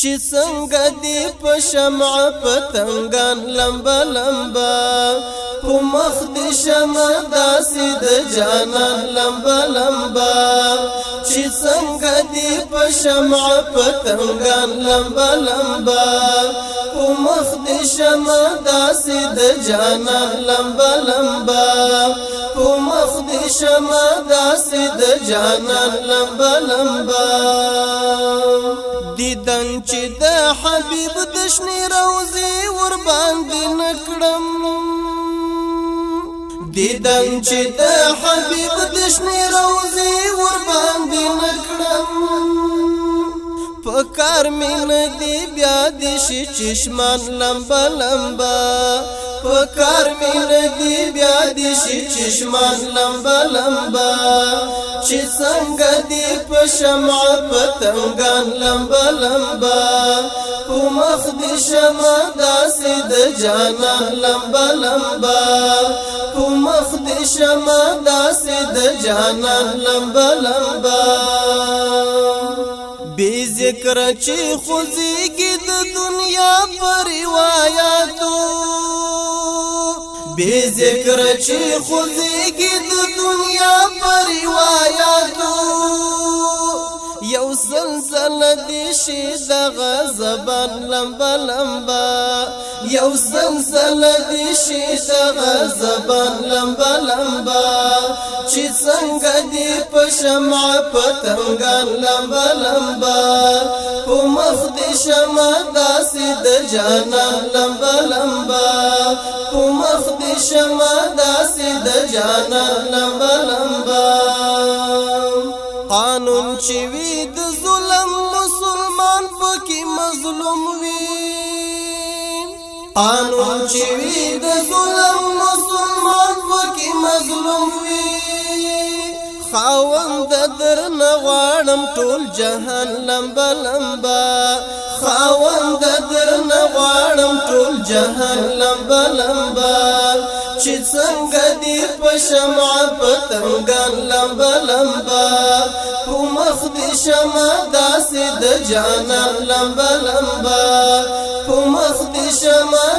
چې څنګه دی په شمع پتنګان لمبا لمبا په مخ دې شمع داسې د جانان لمبا لمبا چې څنګه دی په شمع پتنګان لمبا لمبا په مخ دې شمع داسې د جانان لمبا لمبا په مخ دې شمع داسې د جانان لمبا لمبا دیدن چې د حبیب د شنی روزي ور باندې نکړم دیدن چې د حبیب د شنی روزي ور باندې نکړم پکار مې نه دی بیا د شي چشمان لمبا لمبا پکار مې نه دی بیا د شي چشمان لمبا لمبا چې څنګه دی په شمع پتنګان لمبا لمبا په مخ دی شمع داسې د جانا لمبا لمبا په مخ دی شمع داسې د جانا لمبا لمبا بی ذکر چې خوځيږي د دنیا پر روایتو بی ذکر چې خوځيږي د ندی شي د غزبان لمبا لمبا یو سلسل دی شي د غزبان لمبا لمبا چې څنګه دی په شمع پتنګان لمبا لمبا په مخ دی شمع داسې د جانان لمبا لمبا په مخ دی شمع داسې د جانان لمبا لمبا قانون چې وی د قانون چې وي د ظلم مسلمان وکي مظلوم وي خاوند در نه غواړم ټول جهان لمبا لمبا خاوند در نه غواړم ټول جهان لمبا لمبا چې څنګه دې په شمع پتنګان لمبا لمبا په مخ دې شمع داسې د جانان لمبا لمبا په مخ دې شمع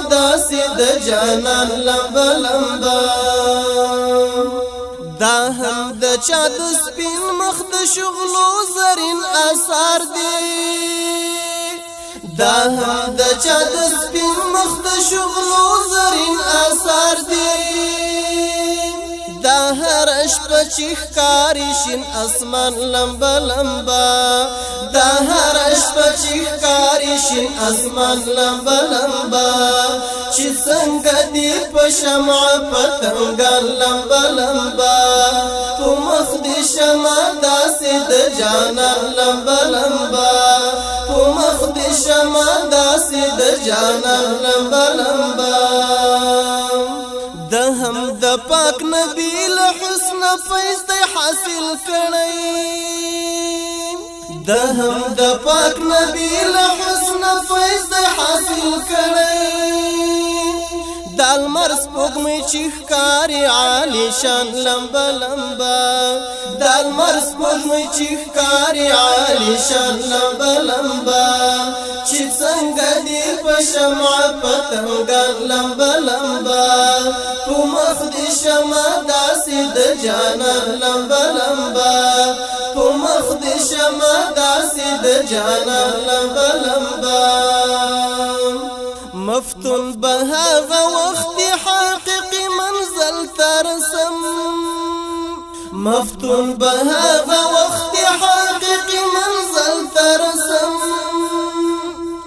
د جانان لمبا لمبا دا هم د چا د سپین مخ د شغلو زرین اثار دی دا هم د چا د سپین مخ د شغلو زرین اثار دی دا هر شپه چې ښکاری شین اسمان لمبا لمبا دا هر شپه چې ښکاری شین اسمان لمبا لمبا چې څنګه دې په شمع پتنګ لمبا لمبا تو مخ دې شمع داسې د جانان لمبا لمبا تو مخ دې شمع داسې د جانان لمبا لمبا د هم د پاک نبی له حسن فیض دې حاصل کړی د هم د پاک نبی له حسن فیض حاصل کړی المر سپوږمۍ چې ښکاري عالیشان لمبه لمبه د المر سپوږمۍ چې ښکاري عالیشان لمبه لمبه چې څنګه دې په شمع پتنګان لمبه لمبه په مخ دې شمع داسې د جانان لمبه لمبه په مخ دې شمع داسې د جانان لمبه لمبه مفتون به هغه وخت منزل ترسم مفت به هغه وخت منزل ترسم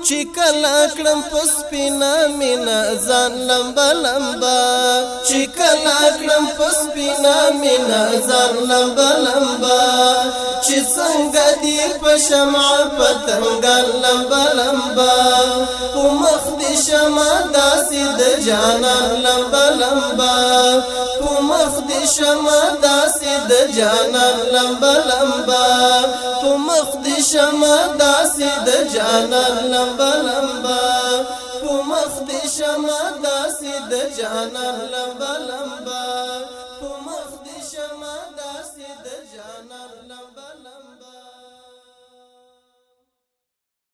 چې کله کړم پس پینا مینا ځان لمبا لمبا چې کله کړم پس پینا مینا ځان لمبا لمبا چې څنګه دی په شمع پتنګ لمبا لمبا په مخ دې شمع داسې د جانان لمبا لمبا په مخ دې شمع داسې د جانان لمبا لمبا په مخ دې شمع داسې د جانان لمبا لمبا په مخ شمع داسې د جانان لمبا لمبا